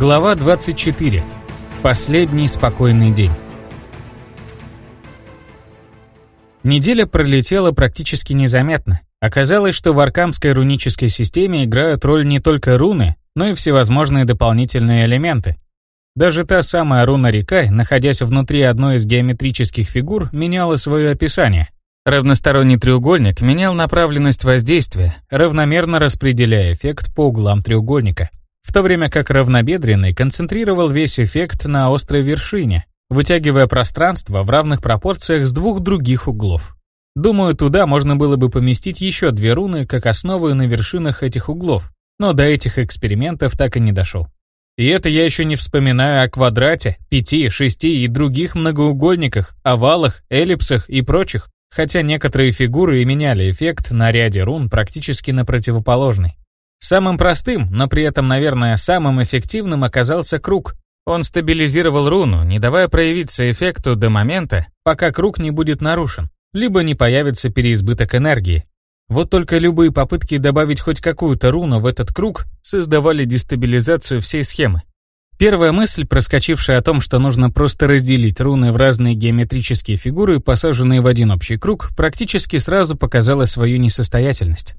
Глава 24. Последний спокойный день. Неделя пролетела практически незаметно. Оказалось, что в аркамской рунической системе играют роль не только руны, но и всевозможные дополнительные элементы. Даже та самая руна река, находясь внутри одной из геометрических фигур, меняла свое описание. Равносторонний треугольник менял направленность воздействия, равномерно распределяя эффект по углам треугольника, в то время как равнобедренный концентрировал весь эффект на острой вершине, вытягивая пространство в равных пропорциях с двух других углов. Думаю, туда можно было бы поместить еще две руны как основы на вершинах этих углов, но до этих экспериментов так и не дошел. И это я еще не вспоминаю о квадрате, пяти, шести и других многоугольниках, овалах, эллипсах и прочих, хотя некоторые фигуры и меняли эффект на ряде рун практически на противоположный. Самым простым, но при этом, наверное, самым эффективным оказался круг. Он стабилизировал руну, не давая проявиться эффекту до момента, пока круг не будет нарушен, либо не появится переизбыток энергии. Вот только любые попытки добавить хоть какую-то руну в этот круг создавали дестабилизацию всей схемы. Первая мысль, проскочившая о том, что нужно просто разделить руны в разные геометрические фигуры, посаженные в один общий круг, практически сразу показала свою несостоятельность.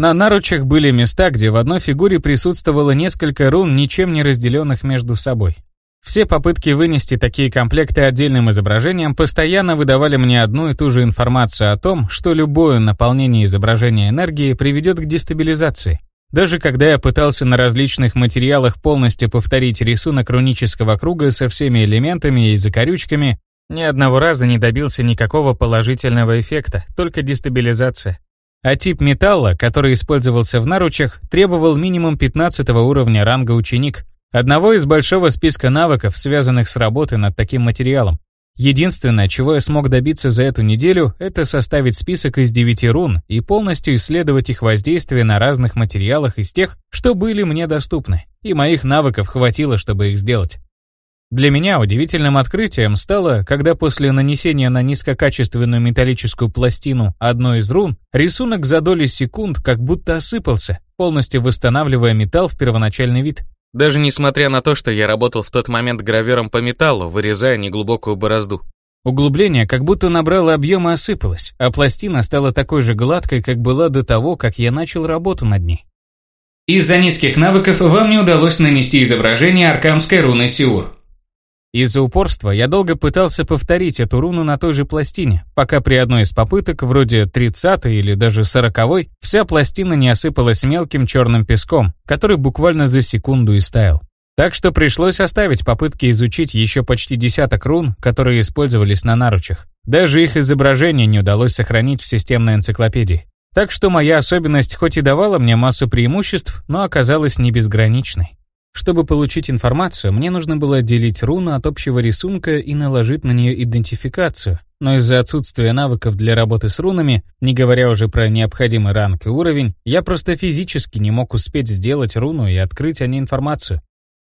На наручах были места, где в одной фигуре присутствовало несколько рун, ничем не разделенных между собой. Все попытки вынести такие комплекты отдельным изображением постоянно выдавали мне одну и ту же информацию о том, что любое наполнение изображения энергии приведет к дестабилизации. Даже когда я пытался на различных материалах полностью повторить рисунок рунического круга со всеми элементами и закорючками, ни одного раза не добился никакого положительного эффекта, только дестабилизация. А тип металла, который использовался в наручах, требовал минимум 15 уровня ранга ученик, Одного из большого списка навыков, связанных с работой над таким материалом. Единственное, чего я смог добиться за эту неделю, это составить список из девяти рун и полностью исследовать их воздействие на разных материалах из тех, что были мне доступны, и моих навыков хватило, чтобы их сделать. Для меня удивительным открытием стало, когда после нанесения на низкокачественную металлическую пластину одной из рун, рисунок за доли секунд как будто осыпался, полностью восстанавливая металл в первоначальный вид. Даже несмотря на то, что я работал в тот момент гравером по металлу, вырезая неглубокую борозду. Углубление как будто набрало объем и осыпалось, а пластина стала такой же гладкой, как была до того, как я начал работу над ней. Из-за низких навыков вам не удалось нанести изображение аркамской руны Сиур. Из-за упорства я долго пытался повторить эту руну на той же пластине, пока при одной из попыток, вроде 30-й или даже 40-й, вся пластина не осыпалась мелким черным песком, который буквально за секунду истаял. Так что пришлось оставить попытки изучить еще почти десяток рун, которые использовались на наручах. Даже их изображение не удалось сохранить в системной энциклопедии. Так что моя особенность хоть и давала мне массу преимуществ, но оказалась не безграничной. Чтобы получить информацию, мне нужно было отделить руну от общего рисунка и наложить на нее идентификацию, но из-за отсутствия навыков для работы с рунами, не говоря уже про необходимый ранг и уровень, я просто физически не мог успеть сделать руну и открыть о ней информацию.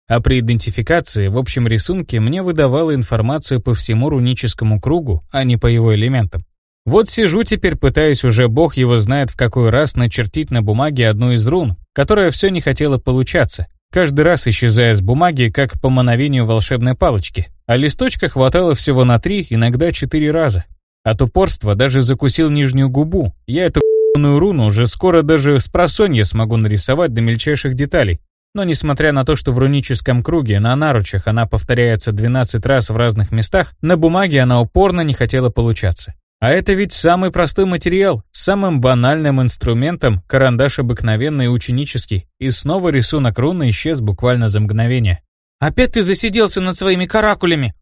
А при идентификации в общем рисунке мне выдавала информацию по всему руническому кругу, а не по его элементам. Вот сижу теперь, пытаясь уже бог его знает в какой раз начертить на бумаге одну из рун, которая все не хотела получаться, каждый раз исчезая с бумаги, как по мановению волшебной палочки, а листочка хватало всего на три, иногда четыре раза. От упорства даже закусил нижнюю губу. Я эту руну уже скоро даже с просонья смогу нарисовать до мельчайших деталей. Но несмотря на то, что в руническом круге на наручах она повторяется 12 раз в разных местах, на бумаге она упорно не хотела получаться. А это ведь самый простой материал, самым банальным инструментом карандаш обыкновенный ученический, и снова рисунок руны исчез буквально за мгновение. «Опять ты засиделся над своими каракулями!»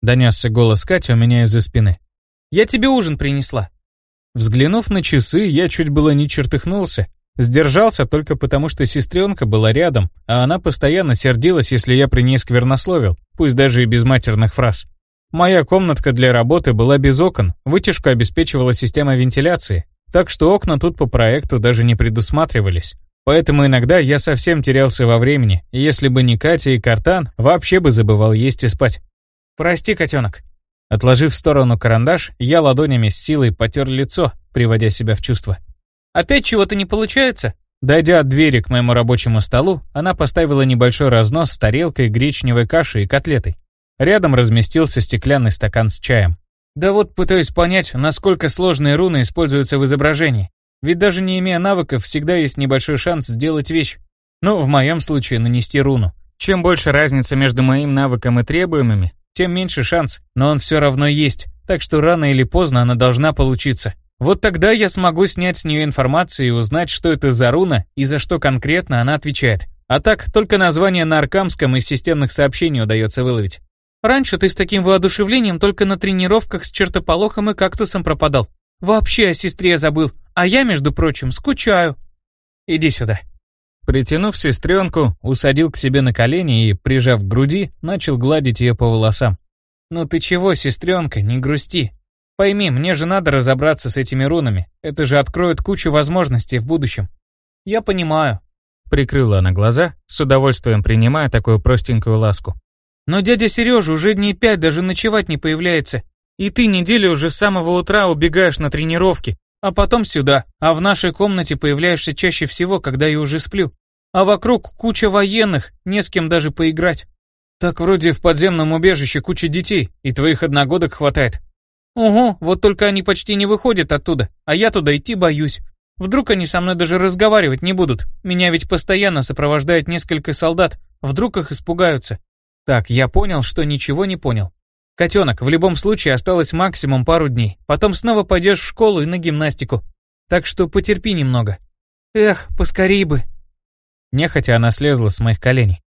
Донесся голос Кати у меня из-за спины. «Я тебе ужин принесла!» Взглянув на часы, я чуть было не чертыхнулся. Сдержался только потому, что сестренка была рядом, а она постоянно сердилась, если я при ней сквернословил, пусть даже и без матерных фраз. Моя комнатка для работы была без окон, вытяжку обеспечивала система вентиляции, так что окна тут по проекту даже не предусматривались. Поэтому иногда я совсем терялся во времени, и если бы не Катя и Картан, вообще бы забывал есть и спать. «Прости, котенок». Отложив в сторону карандаш, я ладонями с силой потер лицо, приводя себя в чувство. «Опять чего-то не получается?» Дойдя от двери к моему рабочему столу, она поставила небольшой разнос с тарелкой, гречневой кашей и котлетой. Рядом разместился стеклянный стакан с чаем. Да вот пытаюсь понять, насколько сложные руны используются в изображении. Ведь даже не имея навыков, всегда есть небольшой шанс сделать вещь. Ну, в моем случае, нанести руну. Чем больше разница между моим навыком и требуемыми, тем меньше шанс, но он все равно есть, так что рано или поздно она должна получиться. Вот тогда я смогу снять с нее информацию и узнать, что это за руна и за что конкретно она отвечает. А так, только название на аркамском из системных сообщений удается выловить. Раньше ты с таким воодушевлением только на тренировках с чертополохом и кактусом пропадал. Вообще о сестре забыл, а я, между прочим, скучаю. Иди сюда. Притянув сестренку, усадил к себе на колени и, прижав к груди, начал гладить ее по волосам. «Ну ты чего, сестренка, не грусти. Пойми, мне же надо разобраться с этими рунами. Это же откроет кучу возможностей в будущем». «Я понимаю», — прикрыла она глаза, с удовольствием принимая такую простенькую ласку. «Но дядя Сережа уже дней пять даже ночевать не появляется. И ты неделю уже с самого утра убегаешь на тренировки, а потом сюда, а в нашей комнате появляешься чаще всего, когда я уже сплю. А вокруг куча военных, не с кем даже поиграть. Так вроде в подземном убежище куча детей, и твоих одногодок хватает. Ого, вот только они почти не выходят оттуда, а я туда идти боюсь. Вдруг они со мной даже разговаривать не будут. Меня ведь постоянно сопровождает несколько солдат. Вдруг их испугаются. Так, я понял, что ничего не понял. Котенок, в любом случае осталось максимум пару дней. Потом снова пойдешь в школу и на гимнастику. Так что потерпи немного. Эх, поскорей бы. Нехотя она слезла с моих коленей.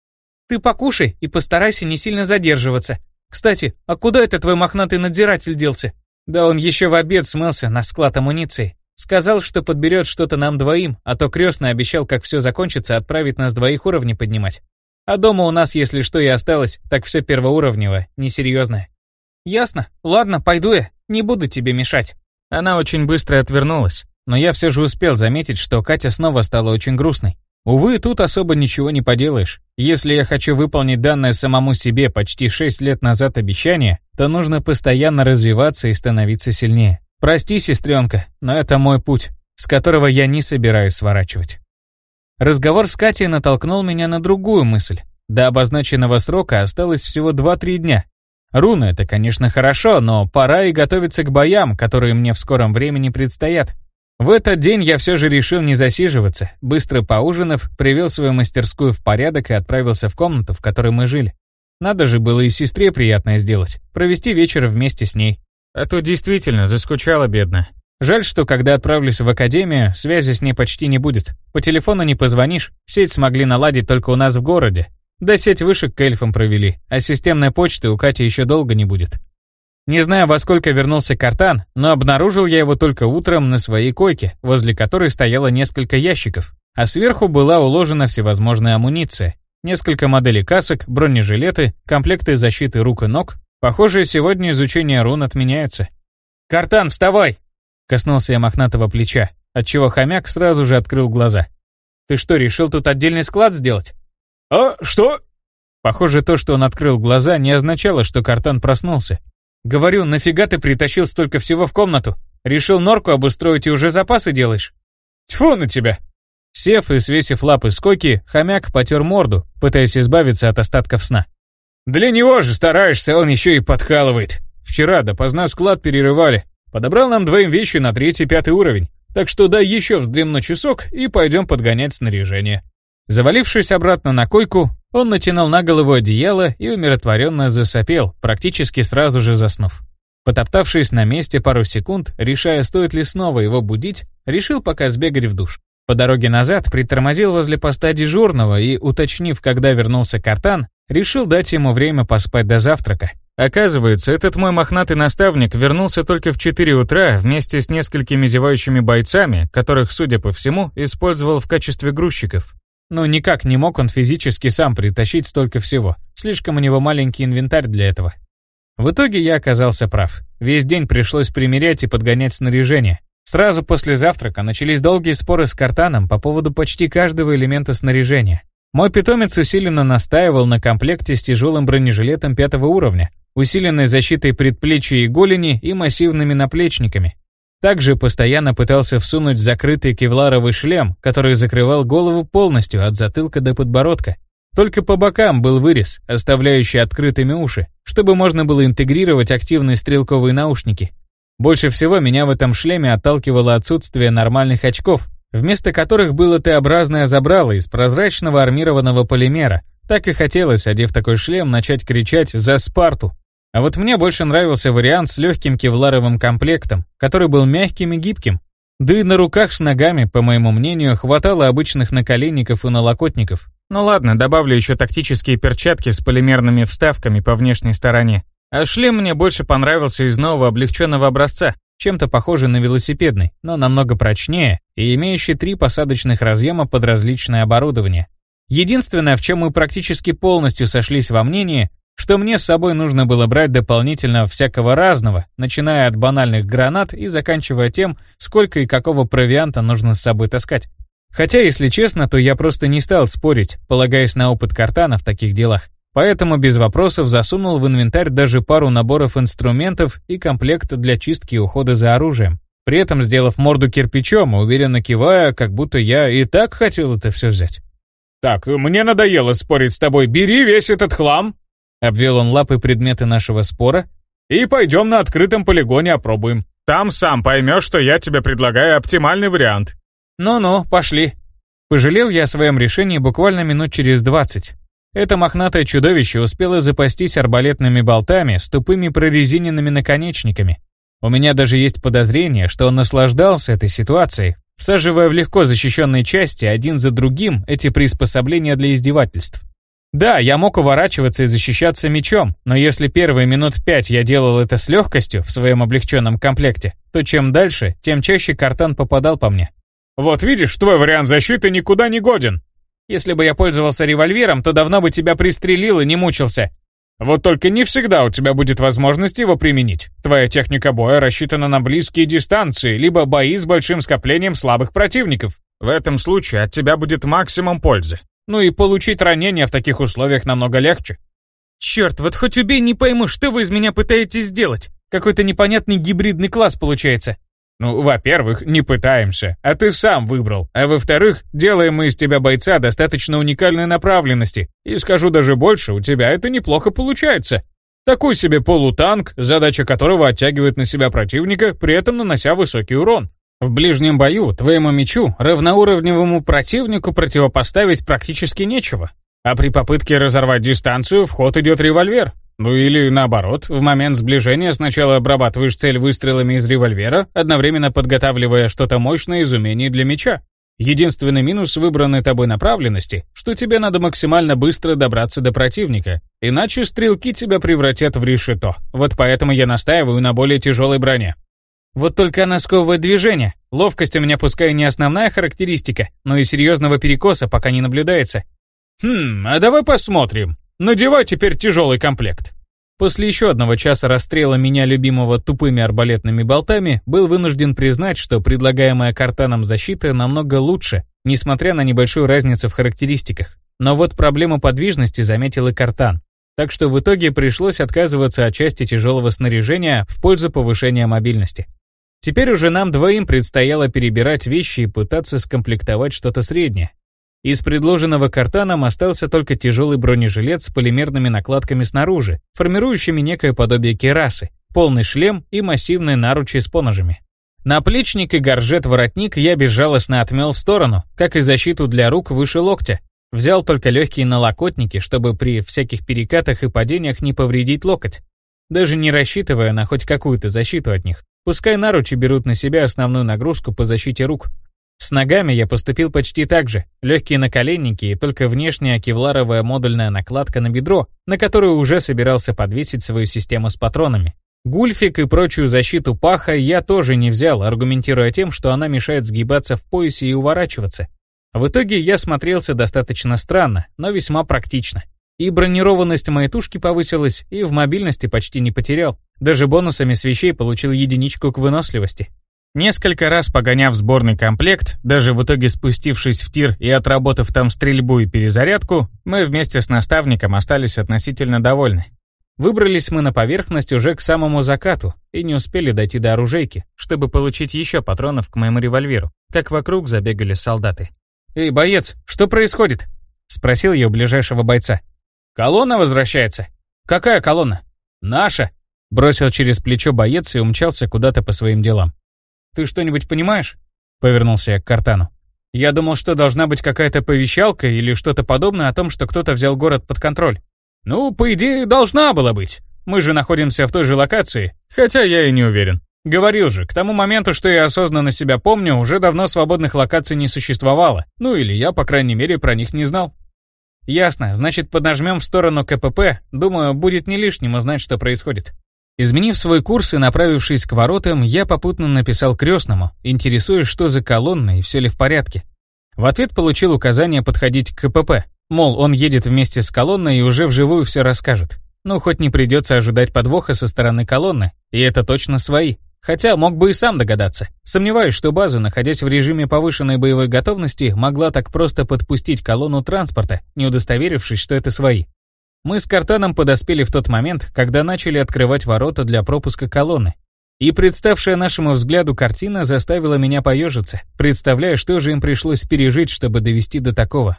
Ты покушай и постарайся не сильно задерживаться. Кстати, а куда это твой мохнатый надзиратель делся? Да он еще в обед смылся на склад амуниции. Сказал, что подберет что-то нам двоим, а то крестный обещал, как все закончится, отправить нас двоих уровней поднимать. А дома у нас, если что и осталось, так все первоуровневое, несерьезное. «Ясно. Ладно, пойду я. Не буду тебе мешать». Она очень быстро отвернулась, но я все же успел заметить, что Катя снова стала очень грустной. Увы, тут особо ничего не поделаешь. Если я хочу выполнить данное самому себе почти 6 лет назад обещание, то нужно постоянно развиваться и становиться сильнее. Прости, сестренка, но это мой путь, с которого я не собираюсь сворачивать. Разговор с Катей натолкнул меня на другую мысль. До обозначенного срока осталось всего 2-3 дня, Руны — это, конечно, хорошо, но пора и готовиться к боям, которые мне в скором времени предстоят. В этот день я все же решил не засиживаться. Быстро поужинав, привел свою мастерскую в порядок и отправился в комнату, в которой мы жили. Надо же было и сестре приятное сделать, провести вечер вместе с ней. А то действительно заскучала бедно. Жаль, что когда отправлюсь в академию, связи с ней почти не будет. По телефону не позвонишь, сеть смогли наладить только у нас в городе, да сеть вышек к эльфам провели, а системной почты у Кати еще долго не будет. Не знаю, во сколько вернулся картан, но обнаружил я его только утром на своей койке, возле которой стояло несколько ящиков, а сверху была уложена всевозможная амуниция. Несколько моделей касок, бронежилеты, комплекты защиты рук и ног. Похоже, сегодня изучение рун отменяется. «Картан, вставай!» Коснулся я мохнатого плеча, отчего хомяк сразу же открыл глаза. «Ты что, решил тут отдельный склад сделать?» «А, что?» Похоже, то, что он открыл глаза, не означало, что картан проснулся. «Говорю, нафига ты притащил столько всего в комнату? Решил норку обустроить и уже запасы делаешь?» «Тьфу на тебя!» Сев и свесив лапы с койки, хомяк потер морду, пытаясь избавиться от остатков сна. «Для него же стараешься, он еще и подкалывает. Вчера допоздна склад перерывали. Подобрал нам двоим вещи на третий-пятый уровень. Так что дай еще вздремну часок и пойдем подгонять снаряжение. Завалившись обратно на койку, он натянул на голову одеяло и умиротворенно засопел, практически сразу же заснув. Потоптавшись на месте пару секунд, решая, стоит ли снова его будить, решил пока сбегать в душ. По дороге назад притормозил возле поста дежурного и, уточнив, когда вернулся Картан, решил дать ему время поспать до завтрака. Оказывается, этот мой мохнатый наставник вернулся только в 4 утра вместе с несколькими зевающими бойцами, которых, судя по всему, использовал в качестве грузчиков. Но никак не мог он физически сам притащить столько всего. Слишком у него маленький инвентарь для этого. В итоге я оказался прав. Весь день пришлось примерять и подгонять снаряжение. Сразу после завтрака начались долгие споры с Картаном по поводу почти каждого элемента снаряжения. Мой питомец усиленно настаивал на комплекте с тяжелым бронежилетом пятого уровня, усиленной защитой предплечья и голени и массивными наплечниками. Также постоянно пытался всунуть закрытый кевларовый шлем, который закрывал голову полностью от затылка до подбородка. Только по бокам был вырез, оставляющий открытыми уши, чтобы можно было интегрировать активные стрелковые наушники. Больше всего меня в этом шлеме отталкивало отсутствие нормальных очков, вместо которых было Т-образное забрало из прозрачного армированного полимера. Так и хотелось, одев такой шлем, начать кричать «За Спарту!». А вот мне больше нравился вариант с легким кевларовым комплектом, который был мягким и гибким. Да и на руках с ногами, по моему мнению, хватало обычных наколенников и налокотников. Ну ладно, добавлю еще тактические перчатки с полимерными вставками по внешней стороне. А шлем мне больше понравился из нового облегченного образца, чем-то похожий на велосипедный, но намного прочнее и имеющий три посадочных разъема под различное оборудование. Единственное, в чем мы практически полностью сошлись во мнении, что мне с собой нужно было брать дополнительно всякого разного, начиная от банальных гранат и заканчивая тем, сколько и какого провианта нужно с собой таскать. Хотя, если честно, то я просто не стал спорить, полагаясь на опыт картана в таких делах. Поэтому без вопросов засунул в инвентарь даже пару наборов инструментов и комплект для чистки и ухода за оружием. При этом сделав морду кирпичом, уверенно кивая, как будто я и так хотел это все взять. «Так, мне надоело спорить с тобой, бери весь этот хлам!» Обвел он лапы предметы нашего спора. «И пойдем на открытом полигоне опробуем. Там сам поймешь, что я тебе предлагаю оптимальный вариант». «Ну-ну, пошли». Пожалел я о своем решении буквально минут через двадцать. Это мохнатое чудовище успело запастись арбалетными болтами с тупыми прорезиненными наконечниками. У меня даже есть подозрение, что он наслаждался этой ситуацией, всаживая в легко защищенные части один за другим эти приспособления для издевательств. Да, я мог уворачиваться и защищаться мечом, но если первые минут пять я делал это с легкостью в своем облегченном комплекте, то чем дальше, тем чаще картан попадал по мне. «Вот видишь, твой вариант защиты никуда не годен», если бы я пользовался револьвером, то давно бы тебя пристрелил и не мучился. Вот только не всегда у тебя будет возможность его применить. Твоя техника боя рассчитана на близкие дистанции, либо бои с большим скоплением слабых противников. В этом случае от тебя будет максимум пользы. Ну и получить ранение в таких условиях намного легче. Черт, вот хоть убей, не пойму, что вы из меня пытаетесь сделать. Какой-то непонятный гибридный класс получается. Ну, во-первых, не пытаемся, а ты сам выбрал. А во-вторых, делаем мы из тебя бойца достаточно уникальной направленности. И скажу даже больше, у тебя это неплохо получается. Такой себе полутанк, задача которого оттягивает на себя противника, при этом нанося высокий урон. В ближнем бою твоему мечу равноуровневому противнику противопоставить практически нечего. А при попытке разорвать дистанцию в ход идет револьвер. Ну или наоборот, в момент сближения сначала обрабатываешь цель выстрелами из револьвера, одновременно подготавливая что-то мощное из умений для меча. Единственный минус выбранной тобой направленности, что тебе надо максимально быстро добраться до противника, иначе стрелки тебя превратят в решето. Вот поэтому я настаиваю на более тяжелой броне. Вот только она сковывает движение. Ловкость у меня пускай не основная характеристика, но и серьезного перекоса пока не наблюдается. Хм, а давай посмотрим. Надевай теперь тяжелый комплект. После еще одного часа расстрела меня любимого тупыми арбалетными болтами, был вынужден признать, что предлагаемая картаном защита намного лучше, несмотря на небольшую разницу в характеристиках. Но вот проблему подвижности заметил и картан. Так что в итоге пришлось отказываться от части тяжелого снаряжения в пользу повышения мобильности. Теперь уже нам двоим предстояло перебирать вещи и пытаться скомплектовать что-то среднее. Из предложенного картаном остался только тяжелый бронежилет с полимерными накладками снаружи, формирующими некое подобие керасы, полный шлем и массивные наручи с поножами. Наплечник и горжет-воротник я безжалостно отмел в сторону, как и защиту для рук выше локтя. Взял только легкие налокотники, чтобы при всяких перекатах и падениях не повредить локоть, даже не рассчитывая на хоть какую-то защиту от них. Пускай наручи берут на себя основную нагрузку по защите рук, с ногами я поступил почти так же. Легкие наколенники и только внешняя кевларовая модульная накладка на бедро, на которую уже собирался подвесить свою систему с патронами. Гульфик и прочую защиту паха я тоже не взял, аргументируя тем, что она мешает сгибаться в поясе и уворачиваться. В итоге я смотрелся достаточно странно, но весьма практично. И бронированность моей тушки повысилась, и в мобильности почти не потерял. Даже бонусами с вещей получил единичку к выносливости. Несколько раз погоняв сборный комплект, даже в итоге спустившись в тир и отработав там стрельбу и перезарядку, мы вместе с наставником остались относительно довольны. Выбрались мы на поверхность уже к самому закату и не успели дойти до оружейки, чтобы получить еще патронов к моему револьверу, как вокруг забегали солдаты. «Эй, боец, что происходит?» — спросил я у ближайшего бойца. «Колонна возвращается». «Какая колонна?» «Наша», — бросил через плечо боец и умчался куда-то по своим делам. «Ты что-нибудь понимаешь?» — повернулся я к Картану. «Я думал, что должна быть какая-то повещалка или что-то подобное о том, что кто-то взял город под контроль». «Ну, по идее, должна была быть. Мы же находимся в той же локации, хотя я и не уверен. Говорил же, к тому моменту, что я осознанно себя помню, уже давно свободных локаций не существовало. Ну или я, по крайней мере, про них не знал. Ясно, значит, поднажмем в сторону КПП. Думаю, будет не лишним узнать, что происходит. Изменив свой курс и направившись к воротам, я попутно написал крестному, интересуясь, что за колонна и все ли в порядке. В ответ получил указание подходить к КПП. Мол, он едет вместе с колонной и уже вживую все расскажет. Ну, хоть не придется ожидать подвоха со стороны колонны, и это точно свои. Хотя мог бы и сам догадаться. Сомневаюсь, что база, находясь в режиме повышенной боевой готовности, могла так просто подпустить колонну транспорта, не удостоверившись, что это свои. Мы с Картаном подоспели в тот момент, когда начали открывать ворота для пропуска колонны. И представшая нашему взгляду картина заставила меня поежиться, представляя, что же им пришлось пережить, чтобы довести до такого.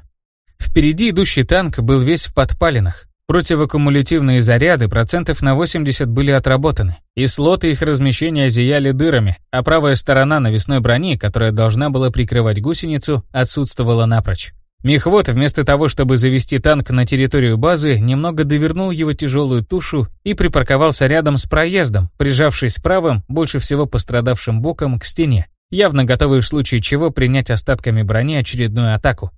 Впереди идущий танк был весь в подпалинах, Противокумулятивные заряды процентов на 80 были отработаны, и слоты их размещения зияли дырами, а правая сторона навесной брони, которая должна была прикрывать гусеницу, отсутствовала напрочь. Мехвод, вместо того, чтобы завести танк на территорию базы, немного довернул его тяжелую тушу и припарковался рядом с проездом, прижавшись правым, больше всего пострадавшим боком, к стене, явно готовый в случае чего принять остатками брони очередную атаку.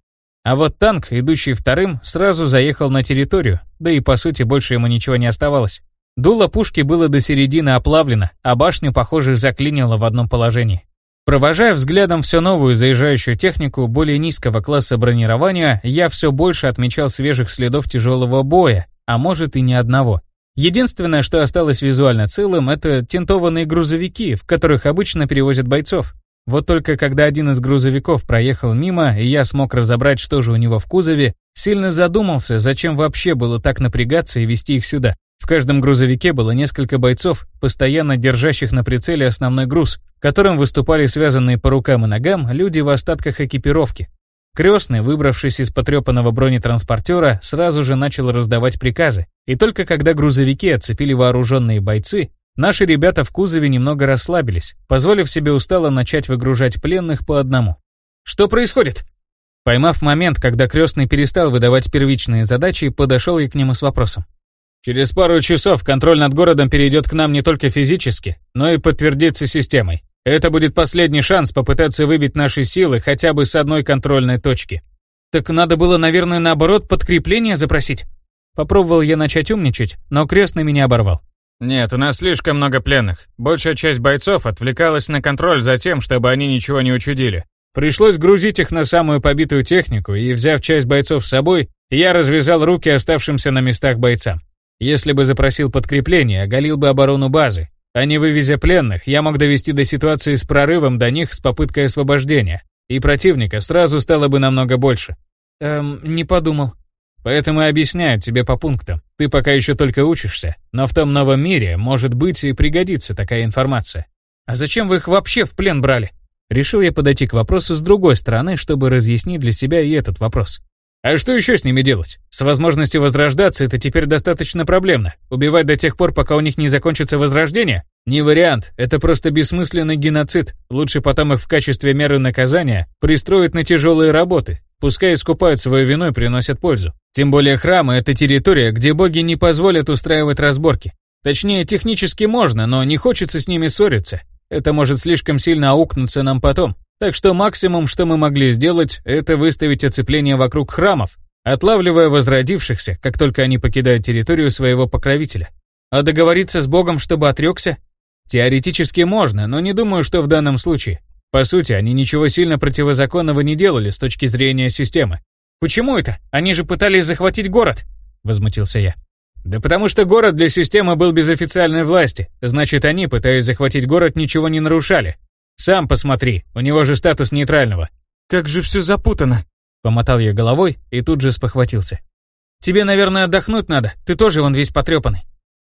А вот танк, идущий вторым, сразу заехал на территорию, да и по сути больше ему ничего не оставалось. Дуло пушки было до середины оплавлено, а башню, похоже, заклинило в одном положении. Провожая взглядом все новую заезжающую технику более низкого класса бронирования, я все больше отмечал свежих следов тяжелого боя, а может и ни одного. Единственное, что осталось визуально целым, это тентованные грузовики, в которых обычно перевозят бойцов. Вот только когда один из грузовиков проехал мимо, и я смог разобрать, что же у него в кузове, сильно задумался, зачем вообще было так напрягаться и вести их сюда. В каждом грузовике было несколько бойцов, постоянно держащих на прицеле основной груз, которым выступали связанные по рукам и ногам люди в остатках экипировки. Крестный, выбравшись из потрепанного бронетранспортера, сразу же начал раздавать приказы, и только когда грузовики отцепили вооруженные бойцы, Наши ребята в кузове немного расслабились, позволив себе устало начать выгружать пленных по одному. «Что происходит?» Поймав момент, когда крестный перестал выдавать первичные задачи, подошел я к нему с вопросом. «Через пару часов контроль над городом перейдет к нам не только физически, но и подтвердится системой. Это будет последний шанс попытаться выбить наши силы хотя бы с одной контрольной точки. Так надо было, наверное, наоборот, подкрепление запросить. Попробовал я начать умничать, но крестный меня оборвал. «Нет, у нас слишком много пленных. Большая часть бойцов отвлекалась на контроль за тем, чтобы они ничего не учудили. Пришлось грузить их на самую побитую технику, и, взяв часть бойцов с собой, я развязал руки оставшимся на местах бойцам. Если бы запросил подкрепление, оголил бы оборону базы. А не вывезя пленных, я мог довести до ситуации с прорывом до них с попыткой освобождения. И противника сразу стало бы намного больше. Эм, не подумал. Поэтому и объясняю тебе по пунктам. Ты пока еще только учишься, но в том новом мире, может быть, и пригодится такая информация. А зачем вы их вообще в плен брали? Решил я подойти к вопросу с другой стороны, чтобы разъяснить для себя и этот вопрос. А что еще с ними делать? С возможностью возрождаться это теперь достаточно проблемно. Убивать до тех пор, пока у них не закончится возрождение? Не вариант, это просто бессмысленный геноцид. Лучше потом их в качестве меры наказания пристроить на тяжелые работы, Пускай искупают свою вину и приносят пользу. Тем более храмы — это территория, где боги не позволят устраивать разборки. Точнее, технически можно, но не хочется с ними ссориться. Это может слишком сильно аукнуться нам потом. Так что максимум, что мы могли сделать, это выставить оцепление вокруг храмов, отлавливая возродившихся, как только они покидают территорию своего покровителя. А договориться с богом, чтобы отрекся? Теоретически можно, но не думаю, что в данном случае. По сути, они ничего сильно противозаконного не делали с точки зрения системы. «Почему это? Они же пытались захватить город!» — возмутился я. «Да потому что город для системы был без официальной власти. Значит, они, пытаясь захватить город, ничего не нарушали. Сам посмотри, у него же статус нейтрального». «Как же все запутано!» — помотал я головой и тут же спохватился. «Тебе, наверное, отдохнуть надо, ты тоже вон весь потрепанный».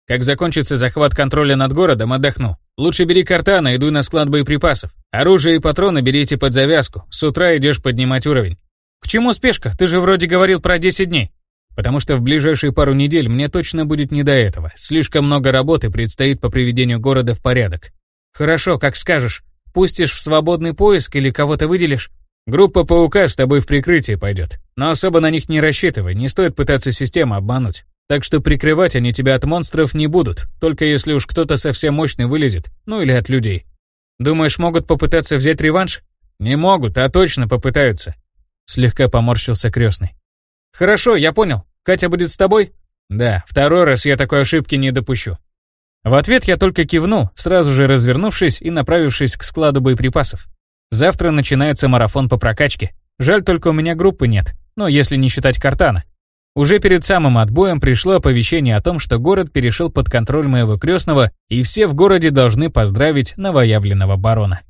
Как закончится захват контроля над городом, отдохну. Лучше бери картана, иду на склад боеприпасов. Оружие и патроны берите под завязку. С утра идешь поднимать уровень. К чему спешка? Ты же вроде говорил про 10 дней. Потому что в ближайшие пару недель мне точно будет не до этого. Слишком много работы предстоит по приведению города в порядок. Хорошо, как скажешь. Пустишь в свободный поиск или кого-то выделишь? Группа паука с тобой в прикрытии пойдет. Но особо на них не рассчитывай, не стоит пытаться систему обмануть. Так что прикрывать они тебя от монстров не будут, только если уж кто-то совсем мощный вылезет, ну или от людей. Думаешь, могут попытаться взять реванш? Не могут, а точно попытаются. Слегка поморщился крестный. Хорошо, я понял. Катя будет с тобой? Да, второй раз я такой ошибки не допущу. В ответ я только кивнул, сразу же развернувшись и направившись к складу боеприпасов. Завтра начинается марафон по прокачке. Жаль, только у меня группы нет, но если не считать картана. Уже перед самым отбоем пришло оповещение о том, что город перешел под контроль моего крестного, и все в городе должны поздравить новоявленного барона.